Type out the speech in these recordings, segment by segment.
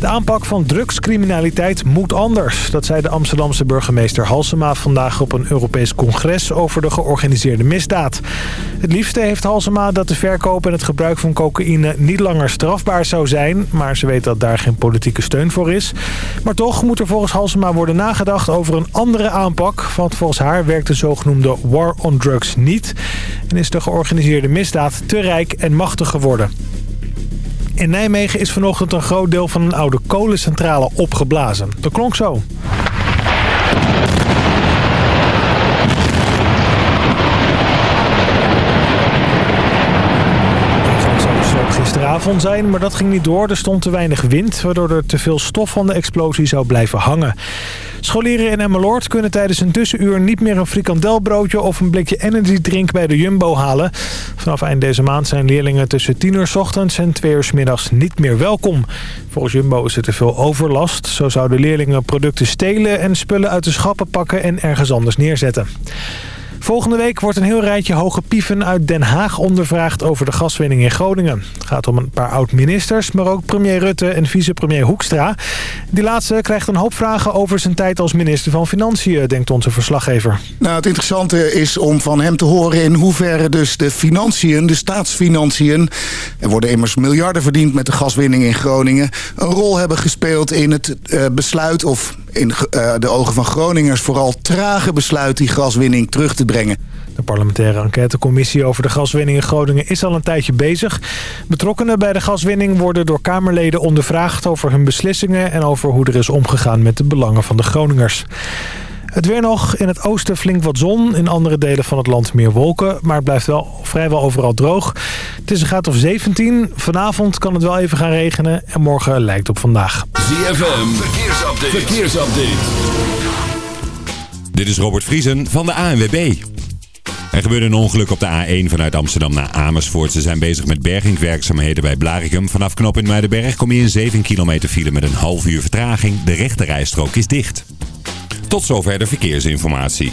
De aanpak van drugscriminaliteit moet anders. Dat zei de Amsterdamse burgemeester Halsema vandaag op een Europees congres over de georganiseerde misdaad. Het liefste heeft Halsema dat de verkoop en het gebruik van cocaïne niet langer strafbaar zou zijn. Maar ze weet dat daar geen politieke steun voor is. Maar toch moet er volgens Halsema worden nagedacht over een andere aanpak. Want volgens haar werkt de zogenoemde war on drugs niet. En is de georganiseerde misdaad te rijk en machtig geworden. In Nijmegen is vanochtend een groot deel van een oude kolencentrale opgeblazen. Dat klonk zo. gisteravond zijn, maar dat ging niet door. Er stond te weinig wind, waardoor er te veel stof van de explosie zou blijven hangen. Scholieren in Emmeloord kunnen tijdens een tussenuur niet meer een frikandelbroodje of een blikje energy drink bij de Jumbo halen. Vanaf eind deze maand zijn leerlingen tussen 10 uur s ochtends en 2 uur s middags niet meer welkom. Volgens Jumbo is er te veel overlast. Zo zouden leerlingen producten stelen en spullen uit de schappen pakken en ergens anders neerzetten. Volgende week wordt een heel rijtje hoge pieven uit Den Haag ondervraagd over de gaswinning in Groningen. Het gaat om een paar oud-ministers, maar ook premier Rutte en vicepremier Hoekstra. Die laatste krijgt een hoop vragen over zijn tijd als minister van Financiën, denkt onze verslaggever. Nou, het interessante is om van hem te horen in hoeverre dus de financiën, de staatsfinanciën... er worden immers miljarden verdiend met de gaswinning in Groningen... een rol hebben gespeeld in het uh, besluit of in uh, de ogen van Groningers vooral trage besluit die gaswinning terug te brengen. De parlementaire enquêtecommissie over de gaswinning in Groningen is al een tijdje bezig. Betrokkenen bij de gaswinning worden door Kamerleden ondervraagd over hun beslissingen... en over hoe er is omgegaan met de belangen van de Groningers. Het weer nog. In het oosten flink wat zon. In andere delen van het land meer wolken. Maar het blijft wel vrijwel overal droog. Het is een graad of 17. Vanavond kan het wel even gaan regenen. En morgen lijkt op vandaag. ZFM. Verkeersupdate. Verkeersupdate. Dit is Robert Vriesen van de ANWB. Er gebeurde een ongeluk op de A1 vanuit Amsterdam naar Amersfoort. Ze zijn bezig met bergingswerkzaamheden bij Blaricum. Vanaf knop in Muidenberg kom je in 7 kilometer file met een half uur vertraging. De rechte rijstrook is dicht. Tot zover de verkeersinformatie.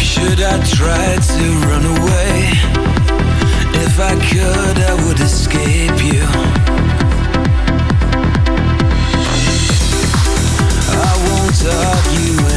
Should I try to run away? If I could, I would escape you I won't argue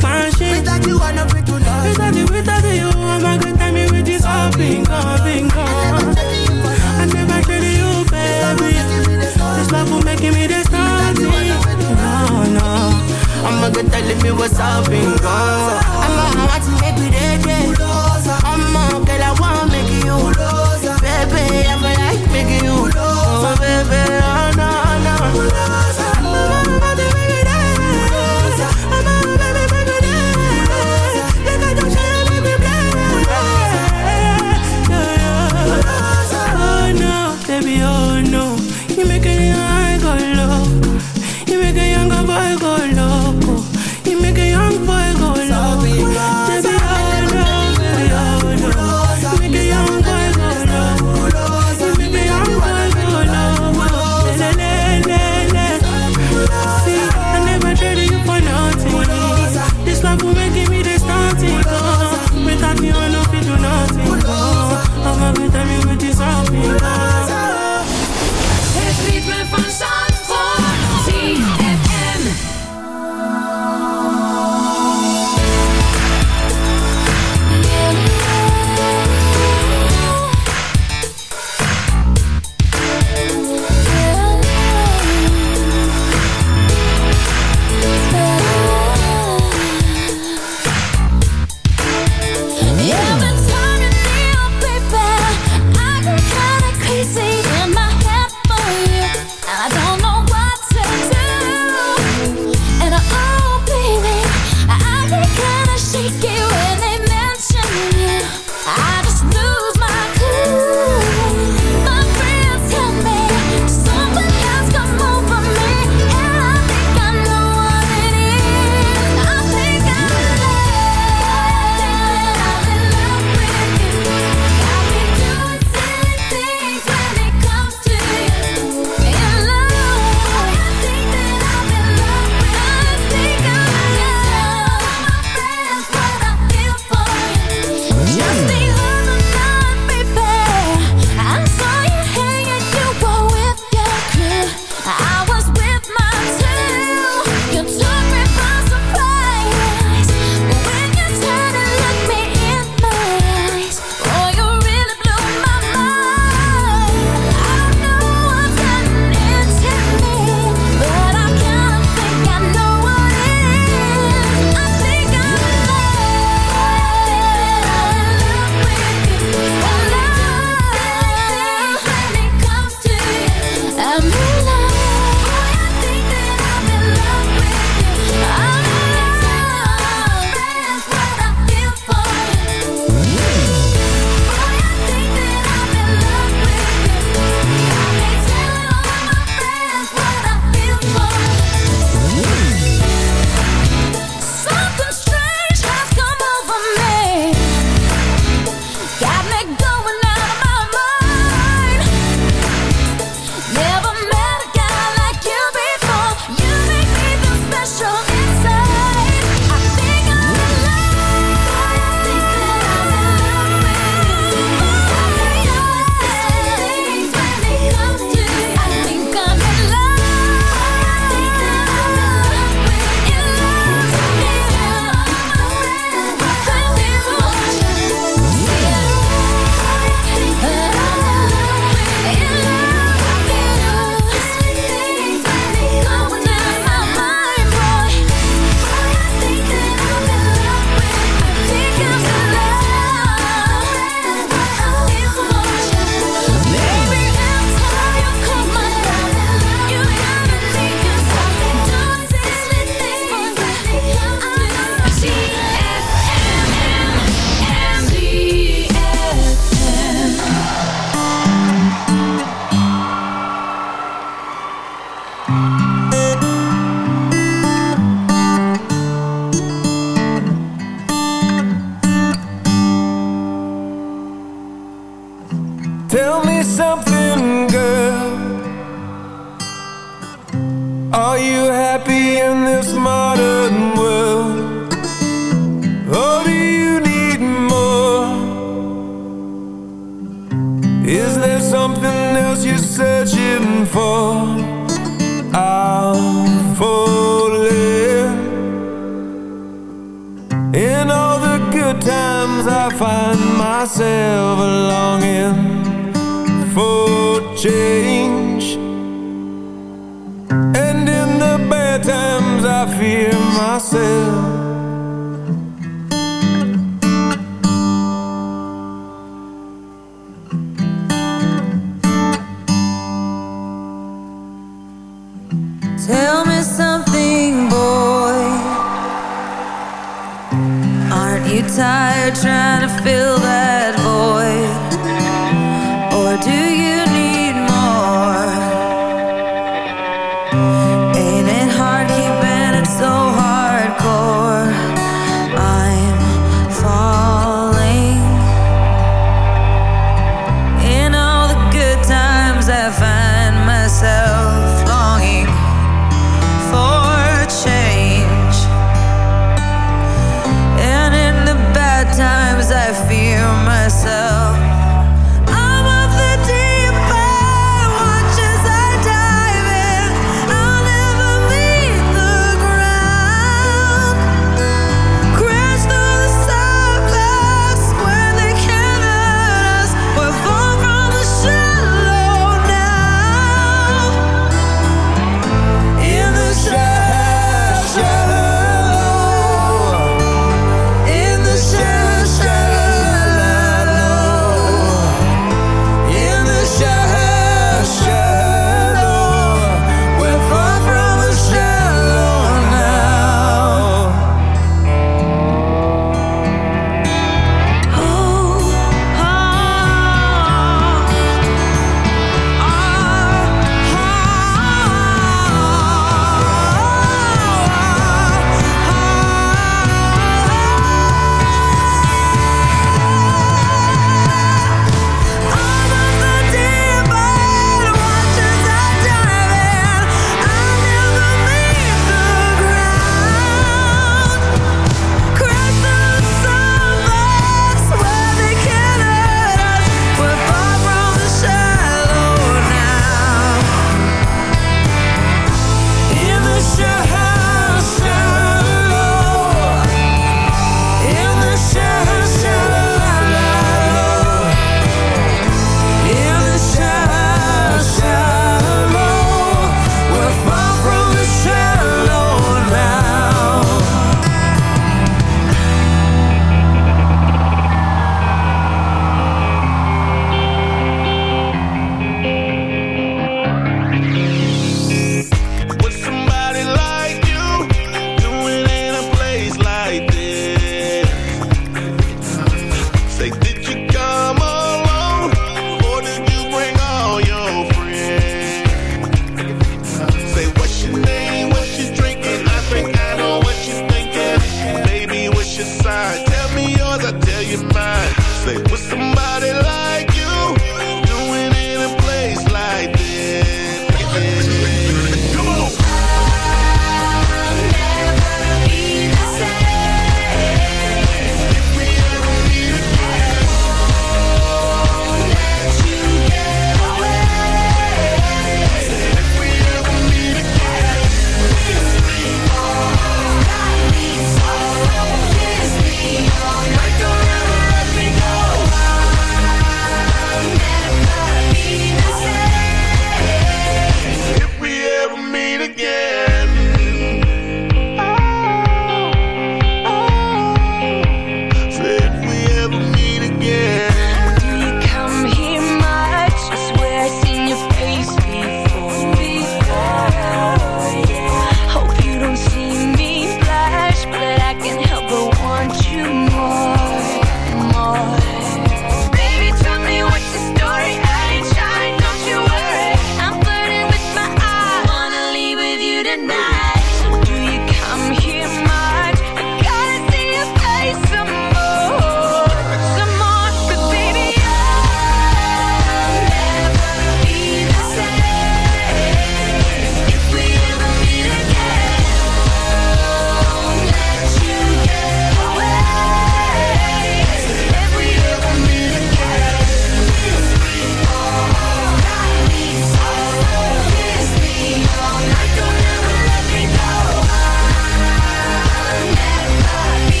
passion. Without you, I don't break to love. Without you, without you, I'm not gonna tell me all bingo, bingo. I never tell you, baby. This love will making me this happy. No, no. I'm not gonna tell me what's all bingo. I'm not want to make you dead, I'm not girl, I wanna make you. Baby, I'm like making you. So oh, baby, oh no, no.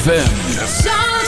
ZFM.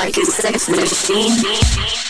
Like a sex machine.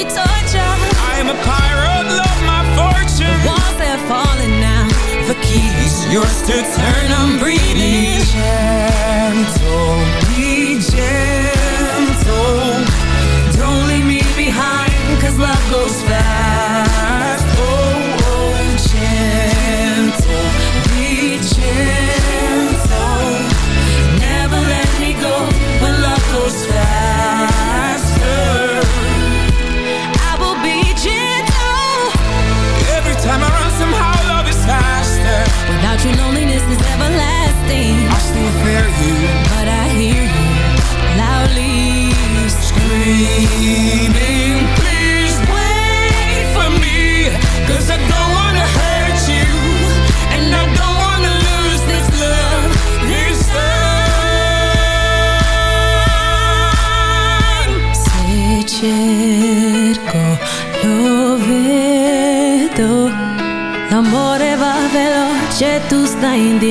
Tortured by you, sweet torture. I am a pirate, love my fortune. The walls they're falling now. The keys yours to turn. I'm breathing. Be gentle, be gentle. Don't leave me behind, cause love goes fast. Veloce, tu indietro.